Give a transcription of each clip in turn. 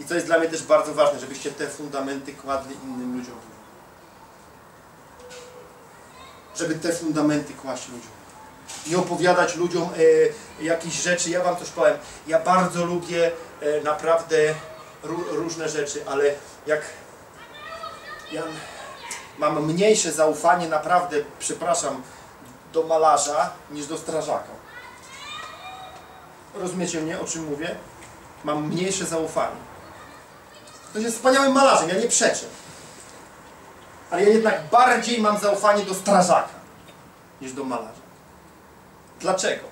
I co jest dla mnie też bardzo ważne, żebyście te fundamenty kładli innym ludziom. Żeby te fundamenty kłaść ludziom. Nie opowiadać ludziom e, jakichś rzeczy. Ja wam coś powiem. Ja bardzo lubię e, naprawdę ró- różne rzeczy, ale jak ja mam mniejsze zaufanie naprawdę, przepraszam, do malarza niż do strażaka. Rozumiecie mnie, o czym mówię? Mam mniejsze zaufanie. Ktoś jest wspaniałym malarzem, ja nie przeczę. Ale ja jednak bardziej mam zaufanie do strażaka niż do malarza. Dlaczego?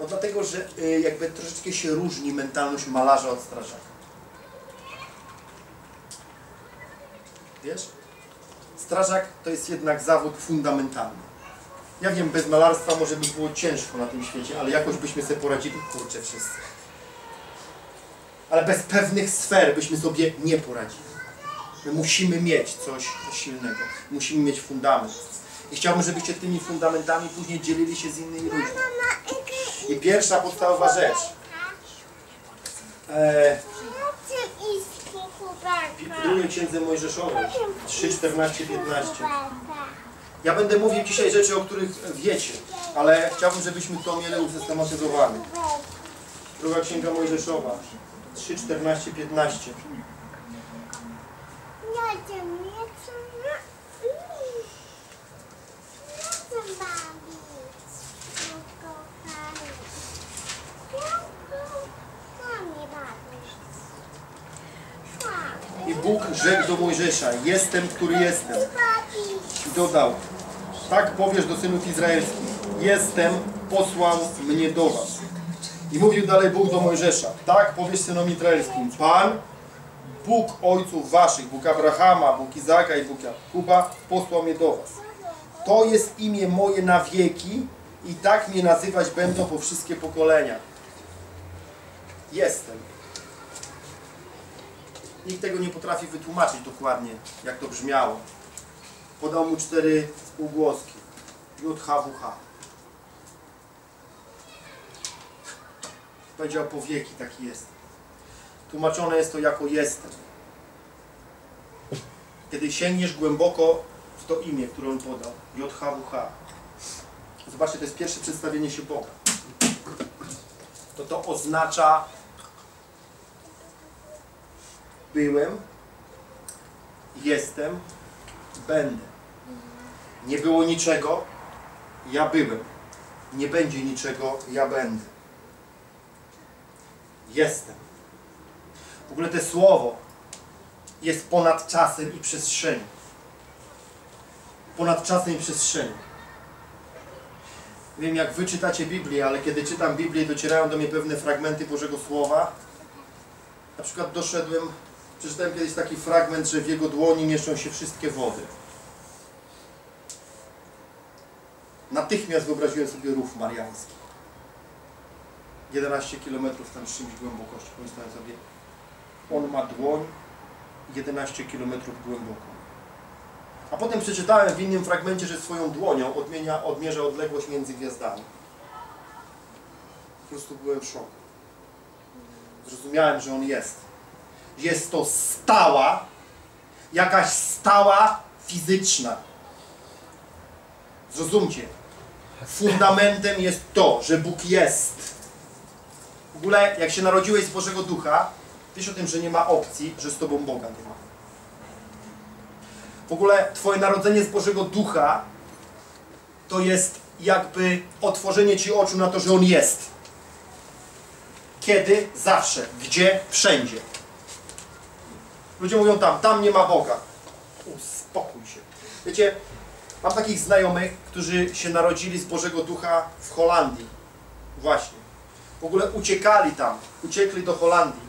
No dlatego, że y, jakby troszeczkę się różni mentalność malarza od strażaka. Wiesz? Strażak to jest jednak zawód fundamentalny. Ja wiem, bez malarstwa może by było ciężko na tym świecie, ale jakoś byśmy sobie poradzili, kurczę wszyscy. Ale bez pewnych sfer byśmy sobie nie poradzili. My musimy mieć coś silnego. Musimy mieć fundament. I chciałbym, żebyście tymi fundamentami później dzielili się z innymi ludźmi. I pierwsza podstawowa rzecz. E, w drugiej księdze Mojżeszowej 3, 14, 15. Ja będę mówił dzisiaj rzeczy, o których wiecie, ale chciałbym, żebyśmy to mieli usystematyzowane. Druga księga Mojżeszowa 3, 14, 15. I Bóg rzekł do Mojżesza, jestem, który jestem. I dodał, tak powiesz do synów izraelskich, jestem, posłał mnie do was. I mówił dalej Bóg do Mojżesza, tak powiesz synom izraelskim, Pan, Bóg ojców waszych, Bóg Abrahama, Bóg Izaka i Bóg Jakuba, posłał mnie do was. To jest imię moje na wieki i tak mnie nazywać będą po wszystkie pokolenia. Jestem. Nikt tego nie potrafi wytłumaczyć dokładnie, jak to brzmiało. Podał mu cztery spółgłoski. JHWH. Powiedział po wieki taki jest. Tłumaczone jest to jako jestem. Kiedy sięgniesz głęboko w to imię, które on podał. JHWH. Zobaczcie, to jest pierwsze przedstawienie się Boga. To to oznacza byłem, jestem, będę. Nie było niczego, ja byłem. Nie będzie niczego, ja będę. Jestem. W ogóle to słowo jest ponad czasem i przestrzenią. Ponad czasem i przestrzenią. Wiem, jak wy czytacie Biblię, ale kiedy czytam Biblię, docierają do mnie pewne fragmenty Bożego Słowa. Na przykład doszedłem Przeczytałem kiedyś taki fragment, że w jego dłoni mieszczą się wszystkie wody. Natychmiast wyobraziłem sobie rów mariański. 11 km tam z czymś głębokości. Pomyślałem sobie, on ma dłoń 11 km głęboko. A potem przeczytałem w innym fragmencie, że swoją dłonią odmienia, odmierza odległość między gwiazdami. Po prostu byłem w szoku. Zrozumiałem, że on jest jest to stała, jakaś stała fizyczna. Zrozumcie, fundamentem jest to, że Bóg jest. W ogóle, jak się narodziłeś z Bożego Ducha, wiesz o tym, że nie ma opcji, że z Tobą Boga nie ma. W ogóle Twoje narodzenie z Bożego Ducha to jest jakby otworzenie Ci oczu na to, że On jest. Kiedy? Zawsze. Gdzie? Wszędzie. Ludzie mówią tam, tam nie ma Boga. Uspokój się. Wiecie, mam takich znajomych, którzy się narodzili z Bożego Ducha w Holandii. Właśnie. W ogóle uciekali tam, uciekli do Holandii.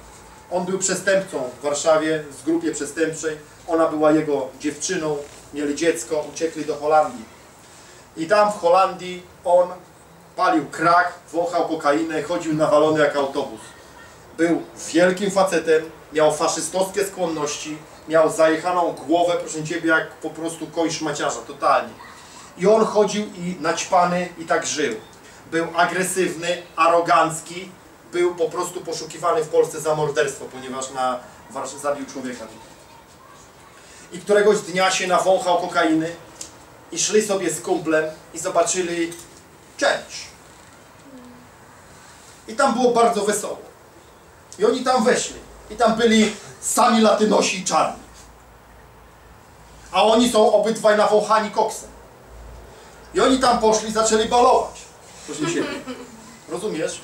On był przestępcą w Warszawie, w grupie przestępczej. Ona była jego dziewczyną, mieli dziecko, uciekli do Holandii. I tam w Holandii on palił krak, wąchał kokainę, chodził nawalony jak autobus. Był wielkim facetem, miał faszystowskie skłonności, miał zajechaną głowę, proszę Ciebie, jak po prostu koń szmaciarza, totalnie. I on chodził i naćpany i tak żył. Był agresywny, arogancki, był po prostu poszukiwany w Polsce za morderstwo, ponieważ na zabił człowieka. I któregoś dnia się nawąchał kokainy i szli sobie z kumplem i zobaczyli część. I tam było bardzo wesoło. I oni tam weszli. I tam byli sami latynosi i czarni. A oni są obydwaj nawąchani koksem. I oni tam poszli, zaczęli balować. Proszę siebie. Rozumiesz?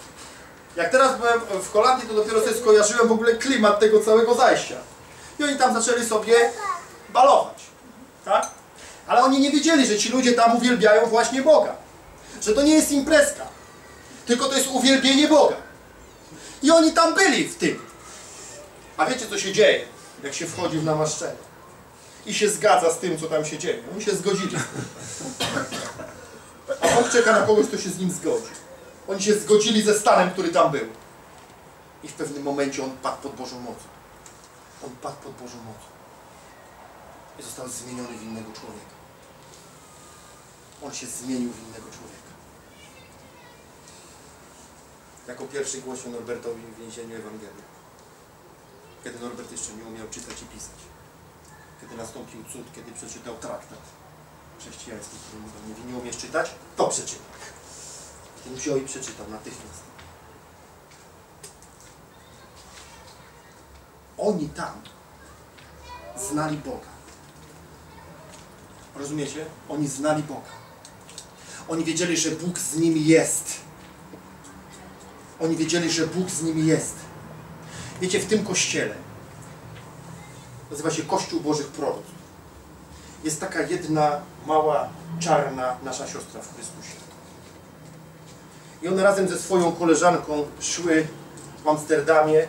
Jak teraz byłem w Holandii, to dopiero sobie skojarzyłem w ogóle klimat tego całego zajścia. I oni tam zaczęli sobie balować. Tak? Ale oni nie wiedzieli, że ci ludzie tam uwielbiają właśnie Boga. Że to nie jest imprezka. Tylko to jest uwielbienie Boga. I oni tam byli w tym. A wiecie co się dzieje, jak się wchodzi w namaszczenie? I się zgadza z tym, co tam się dzieje. Oni się zgodzili. Bóg czeka na kogoś, kto się z nim zgodzi. Oni się zgodzili ze stanem, który tam był. I w pewnym momencie on padł pod Bożą mocą. On padł pod Bożą mocą. I został zmieniony w innego człowieka. On się zmienił w innego człowieka. Jako pierwszy głosił Norbertowi w więzieniu Ewangelię. Kiedy Norbert jeszcze nie umiał czytać i pisać. Kiedy nastąpił cud, kiedy przeczytał traktat chrześcijański, który mu tam mówi, nie umiesz czytać? To przeczytaj. Ten wziął i przeczytał natychmiast. Oni tam znali Boga. Rozumiecie? Oni znali Boga. Oni wiedzieli, że Bóg z nimi jest. Oni wiedzieli, że Bóg z nimi jest. Wiecie, w tym kościele nazywa się Kościół Bożych Proroctw. Jest taka jedna mała, czarna nasza siostra w Chrystusie. I one razem ze swoją koleżanką szły w Amsterdamie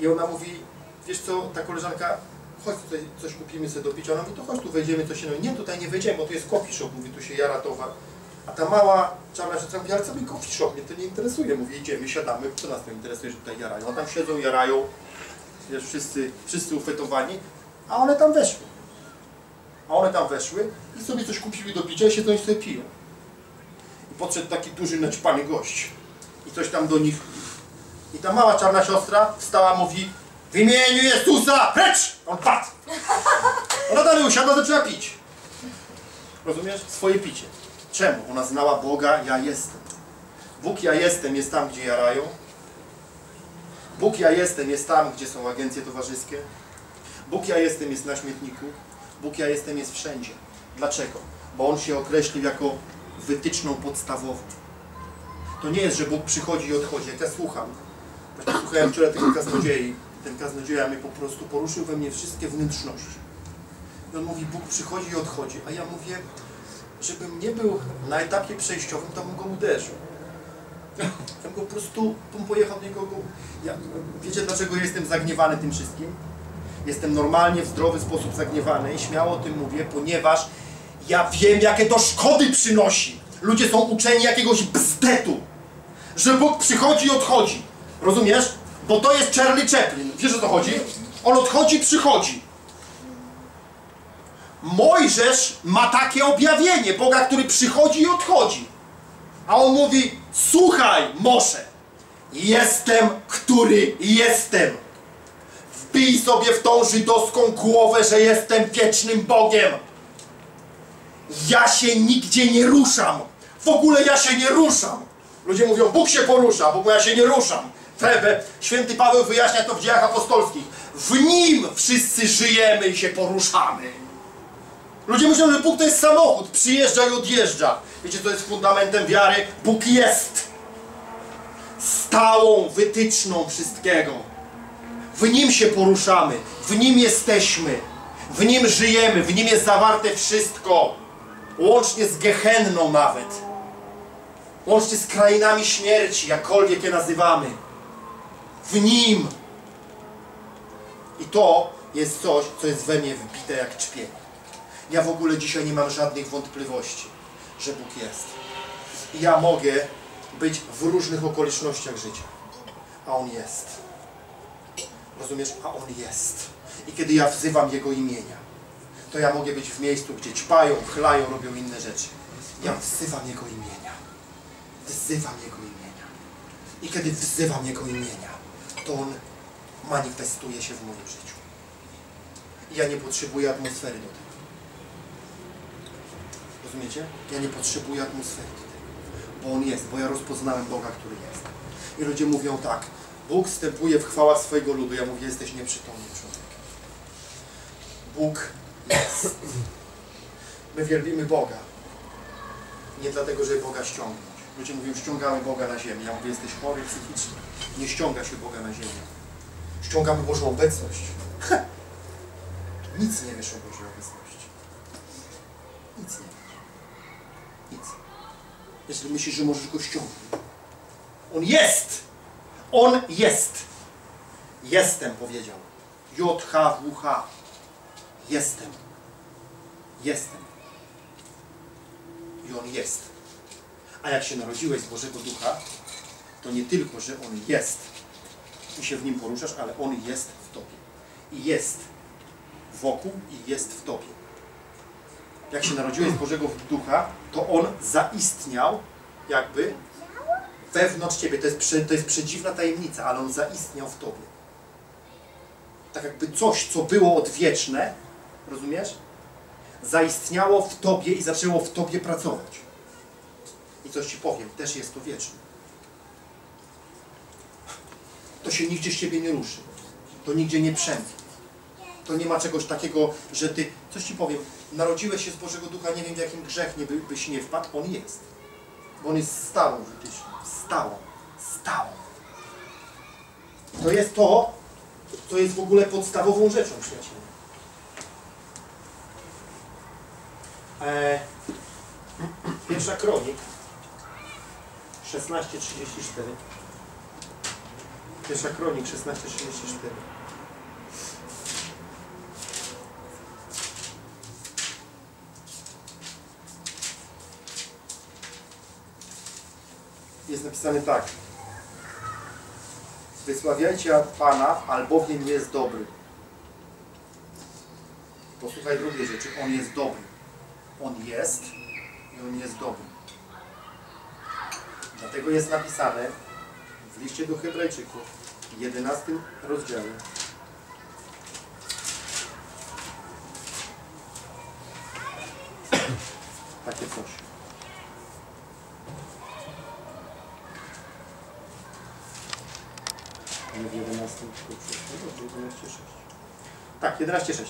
i ona mówi, wiesz co, ta koleżanka, chodź tutaj coś kupimy sobie do picia. Ona mówi, to chodź tu wejdziemy, coś się Nie, tutaj nie wejdziemy, bo tu jest coffee shop, mówi, tu się jara towar. A ta mała czarna siostra mówi, ale co mi coffee shop, mnie to nie interesuje. Mówi, idziemy, siadamy, co nas to interesuje, że tutaj jarają. A tam siedzą, jarają, wiesz, wszyscy, wszyscy ufetowani, a one tam weszły. A one tam weszły i sobie coś kupiły do picia i siedzą i sobie piją. I podszedł taki duży, naćpany gość. I coś tam do nich. I ta mała czarna siostra wstała, mówi w imieniu Jezusa, precz! On padł. Ona dalej usiadła, zaczęła pić. Rozumiesz? Swoje picie. Czemu? Ona znała Boga, ja jestem. Bóg ja jestem jest tam, gdzie jarają. Bóg ja jestem jest tam, gdzie są agencje towarzyskie. Bóg ja jestem jest na śmietniku. Bóg ja jestem jest wszędzie. Dlaczego? Bo On się określił jako wytyczną podstawową. To nie jest, że Bóg przychodzi i odchodzi. Jak ja słucham, właśnie słuchałem wczoraj tego kaznodziei, ten kaznodzieja mnie po prostu poruszył we mnie wszystkie wnętrzności. I on mówi, Bóg przychodzi i odchodzi, a ja mówię, żebym nie był na etapie przejściowym, to bym go uderzył. Ja go po prostu, bym pojechał do niego. Go... Ja, wiecie dlaczego jestem zagniewany tym wszystkim? Jestem normalnie, w zdrowy sposób zagniewany i śmiało o tym mówię, ponieważ ja wiem, jakie to szkody przynosi. Ludzie są uczeni jakiegoś bzdetu, że Bóg przychodzi i odchodzi. Rozumiesz? Bo to jest Charlie Chaplin. Wiesz o co chodzi? On odchodzi, przychodzi. Mojżesz ma takie objawienie Boga, który przychodzi i odchodzi. A on mówi, słuchaj, Mosze, jestem, który jestem. Wbij sobie w tą żydowską głowę, że jestem wiecznym Bogiem. Ja się nigdzie nie ruszam. W ogóle ja się nie ruszam. Ludzie mówią, Bóg się porusza, bo ja się nie ruszam. Trebe, święty Paweł wyjaśnia to w dziejach apostolskich. W Nim wszyscy żyjemy i się poruszamy. Ludzie myślą, że Bóg to jest samochód, przyjeżdża i odjeżdża. Wiecie, co jest fundamentem wiary? Bóg jest stałą wytyczną wszystkiego. W Nim się poruszamy, w Nim jesteśmy, w Nim żyjemy, w Nim jest zawarte wszystko. Łącznie z Gehenną nawet. Łącznie z krainami śmierci, jakkolwiek je nazywamy. W Nim. I to jest coś, co jest we mnie wbite jak czpień. Ja w ogóle dzisiaj nie mam żadnych wątpliwości, że Bóg jest. I ja mogę być w różnych okolicznościach życia. A On jest. Rozumiesz? A On jest. I kiedy ja wzywam Jego imienia, to ja mogę być w miejscu, gdzie ćpają, chlają, robią inne rzeczy. Ja wzywam Jego imienia. Wzywam Jego imienia. I kiedy wzywam Jego imienia, to On manifestuje się w moim życiu. I ja nie potrzebuję atmosfery do tego. Rozumiecie? Ja nie potrzebuję atmosfery do tego. Bo On jest, bo ja rozpoznałem Boga, który jest. I ludzie mówią tak, Bóg wstępuje w chwałach swojego ludu. Ja mówię, jesteś nieprzytomny człowiek. Bóg jest. My wielbimy Boga. Nie dlatego, żeby Boga ściągnąć. Ludzie mówią, ściągamy Boga na ziemię. Ja mówię, jesteś chory psychicznie. Nie ściąga się Boga na ziemię. Ściągamy Bożą obecność. Nic nie wiesz o Bożej obecności. Nic nie wiesz. Nic. Jeśli myślisz, że możesz Go ściągnąć. On jest! On jest! Jestem, powiedział. J-H-W-H. Jestem. Jestem. I On jest. A jak się narodziłeś z Bożego Ducha, to nie tylko, że On jest i się w Nim poruszasz, ale On jest w Tobie. I jest wokół i jest w Tobie. Jak się narodziłeś z Bożego Ducha, to On zaistniał jakby wewnątrz Ciebie. To jest, to jest przedziwna tajemnica, ale On zaistniał w Tobie. Tak jakby coś, co było odwieczne, rozumiesz? Zaistniało w Tobie i zaczęło w Tobie pracować. I coś Ci powiem, też jest to wieczne. To się nigdzie z Ciebie nie ruszy. To nigdzie nie przemknie. To nie ma czegoś takiego, że Ty... Coś Ci powiem, narodziłeś się z Bożego Ducha, nie wiem w jakim grzech nie by, byś nie wpadł, On jest. Bo On jest stałą wytyczną. Stałą. Stałą. To jest to, co jest w ogóle podstawową rzeczą, przyjaciele. Pierwsza kronik 16.34 Pierwsza kronik 16.34 Jest napisane tak Wysławiajcie Pana, albowiem jest dobry. Posłuchaj drugiej rzeczy. On jest dobry. On jest i On jest dobry. Dlatego jest napisane w liście do Hebrajczyków w 11 rozdziale takie coś. Tak, 11.6.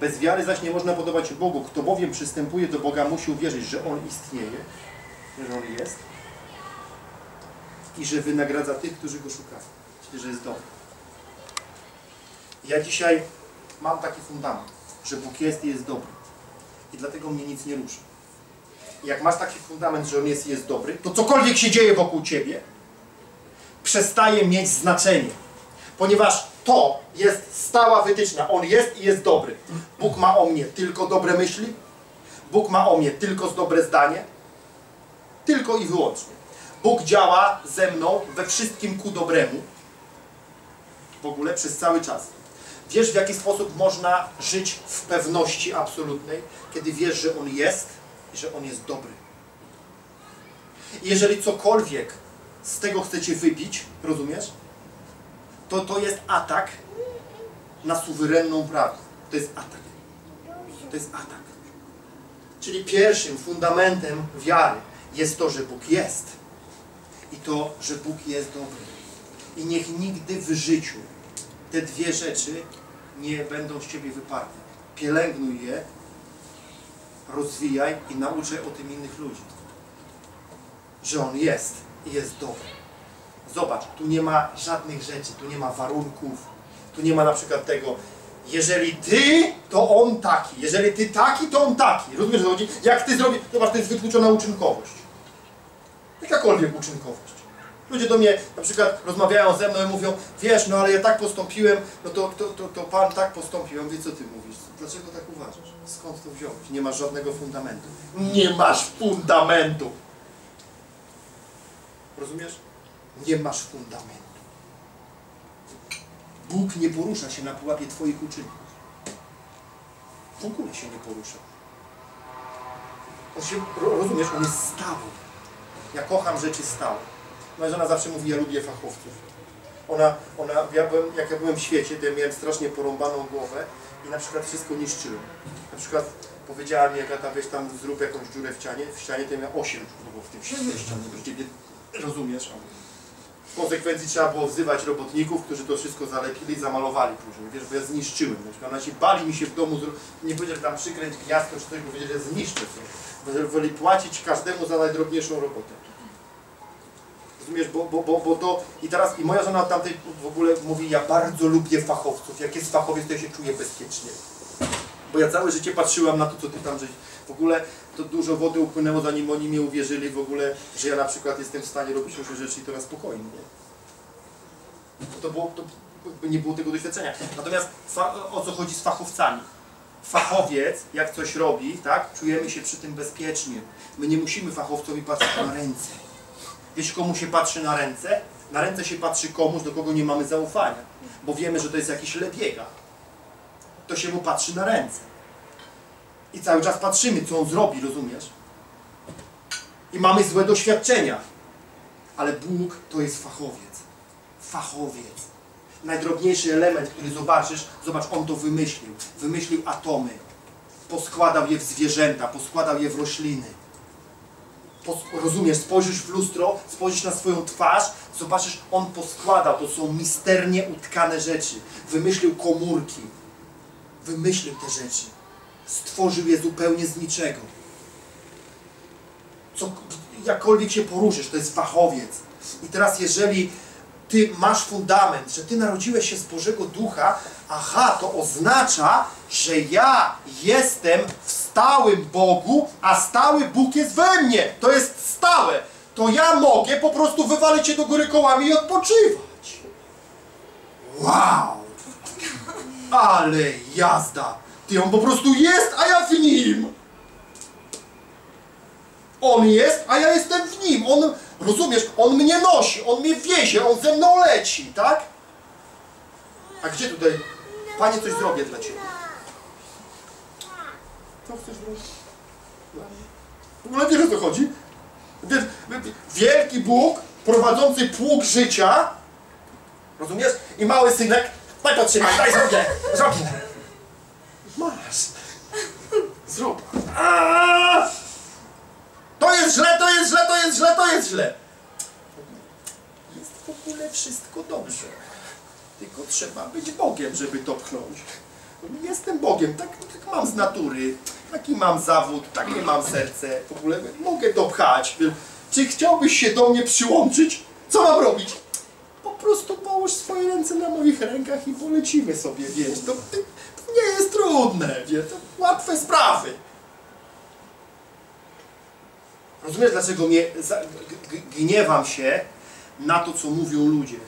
Bez wiary zaś nie można podobać Bogu. Kto bowiem przystępuje do Boga, musi uwierzyć, że On istnieje, że On jest i że wynagradza tych, którzy Go szukają. Czyli, że jest dobry. Ja dzisiaj mam taki fundament, że Bóg jest i jest dobry. I dlatego mnie nic nie ruszy. Jak masz taki fundament, że On jest i jest dobry, to cokolwiek się dzieje wokół Ciebie, przestaje mieć znaczenie. Ponieważ to jest stała wytyczna. On jest i jest dobry. Bóg ma o mnie tylko dobre myśli. Bóg ma o mnie tylko dobre zdanie. Tylko i wyłącznie. Bóg działa ze mną we wszystkim ku dobremu. W ogóle przez cały czas. Wiesz w jaki sposób można żyć w pewności absolutnej, kiedy wiesz, że On jest i że On jest dobry. I jeżeli cokolwiek z tego chcecie wybić, rozumiesz? To to jest atak na suwerenną prawdę. To jest atak. To jest atak. Czyli pierwszym fundamentem wiary jest to, że Bóg jest. I to, że Bóg jest dobry. I niech nigdy w życiu te dwie rzeczy nie będą z Ciebie wyparte. Pielęgnuj je, rozwijaj i nauczaj o tym innych ludzi. Że On jest i jest dobry. Zobacz, tu nie ma żadnych rzeczy, tu nie ma warunków, tu nie ma na przykład tego, jeżeli ty, to on taki, jeżeli ty taki, to on taki. Rozumiesz, co chodzi? Jak ty zrobisz, zobacz, to jest wykluczona uczynkowość. Jakakolwiek uczynkowość. Ludzie do mnie na przykład rozmawiają ze mną i mówią, wiesz, no ale ja tak postąpiłem, no to, to, to, to Pan tak postąpił. Mówię, co ty mówisz? Dlaczego tak uważasz? Skąd to wziąłeś? Nie masz żadnego fundamentu. Nie masz fundamentu! Rozumiesz? Nie masz fundamentu. Bóg nie porusza się na pułapie Twoich uczynków. W ogóle się nie porusza. On się, ro- rozumiesz, on jest stały. Ja kocham rzeczy stałe. Moja żona zawsze mówi, ja lubię fachowców. Ona, ona ja byłem, jak ja byłem w świecie, to ja miałem strasznie porąbaną głowę i na przykład wszystko niszczyłem. Na przykład powiedziała mi, Agata, weź tam zrób jakąś dziurę w ścianie, w ścianie to ja miałem 8 było w tym ścianie, rozumiesz. W konsekwencji trzeba było wzywać robotników, którzy to wszystko zalepili i zamalowali później, wiesz, bo ja zniszczyłem. Na przykład Ona się bali mi się w domu, nie powiedział, że tam przykręć gniazdko czy coś, bo wiedzieli, że zniszczę coś. Woli płacić każdemu za najdrobniejszą robotę. Rozumiesz, bo, bo, bo, bo to i teraz i moja żona tamtej w ogóle mówi, ja bardzo lubię fachowców. Jak jest fachowiec, to ja się czuję bezpiecznie. Bo ja całe życie patrzyłam na to, co ty tam żeś. W ogóle to dużo wody upłynęło, zanim oni mi uwierzyli w ogóle, że ja na przykład jestem w stanie robić różne rzeczy i to na spokojnie. To było, to nie było tego doświadczenia. Natomiast o co chodzi z fachowcami? Fachowiec, jak coś robi, tak, czujemy się przy tym bezpiecznie. My nie musimy fachowcowi patrzeć na ręce. Wiesz, komu się patrzy na ręce? Na ręce się patrzy komuś, do kogo nie mamy zaufania, bo wiemy, że to jest jakiś lebiega. To się mu patrzy na ręce. I cały czas patrzymy, co on zrobi, rozumiesz? I mamy złe doświadczenia. Ale Bóg to jest fachowiec. Fachowiec. Najdrobniejszy element, który zobaczysz, zobacz, on to wymyślił. Wymyślił atomy. Poskładał je w zwierzęta, poskładał je w rośliny. Rozumiesz, spojrzysz w lustro, spojrzysz na swoją twarz, zobaczysz, on poskładał, to są misternie utkane rzeczy. Wymyślił komórki, wymyślił te rzeczy. Stworzył je zupełnie z niczego. Co, jakkolwiek się poruszysz, to jest fachowiec. I teraz jeżeli ty masz fundament, że ty narodziłeś się z Bożego Ducha, aha, to oznacza, że ja jestem w stałym Bogu, a stały Bóg jest we mnie. To jest stałe. To ja mogę po prostu wywalić się do góry kołami i odpoczywać. Wow! Ale jazda! Ty on po prostu jest, a ja w nim! On jest, a ja jestem w nim. On, rozumiesz, on mnie nosi, on mnie wiezie, on ze mną leci, tak? A gdzie tutaj? Panie, coś zrobię dla Ciebie. Co chcesz zrobić? W ogóle wiesz o co chodzi? Wielki Bóg, prowadzący pług życia, rozumiesz? I mały synek, daj podtrzymaj, daj zrobię, zrobię. Masz. Zrób. Aaaa! To jest źle, to jest źle, to jest źle, to jest źle. Jest w ogóle wszystko dobrze. Tylko trzeba być Bogiem, żeby to pchnąć. Jestem Bogiem, tak, tak mam z natury. Taki mam zawód, takie mam serce. W ogóle mogę to pchać. Czy chciałbyś się do mnie przyłączyć? Co mam robić? Prostu połóż swoje ręce na moich rękach i polecimy sobie, wiesz. To, to nie jest trudne, wiesz. To łatwe sprawy. Rozumiesz, dlaczego mnie gniewam się na to, co mówią ludzie,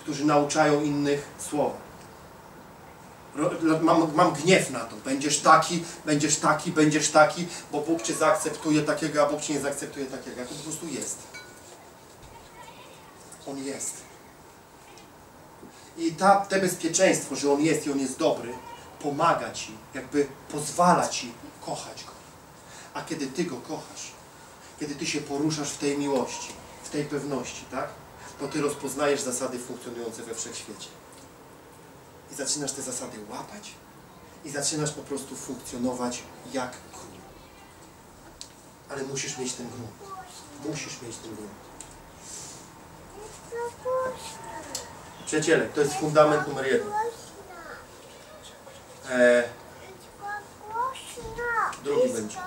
którzy nauczają innych słowa. Mam, mam gniew na to. Będziesz taki, będziesz taki, będziesz taki, bo Bóg cię zaakceptuje takiego, a Bóg cię nie zaakceptuje takiego. To po prostu jest. On jest. I ta, te bezpieczeństwo, że On jest i On jest dobry, pomaga Ci, jakby pozwala Ci kochać Go. A kiedy Ty Go kochasz, kiedy Ty się poruszasz w tej miłości, w tej pewności, tak? To Ty rozpoznajesz zasady funkcjonujące we wszechświecie. I zaczynasz te zasady łapać i zaczynasz po prostu funkcjonować jak król. Ale musisz mieć ten grunt. Musisz mieć ten grunt. Przyjaciele, to jest fundament numer jeden. E, drugi będzie.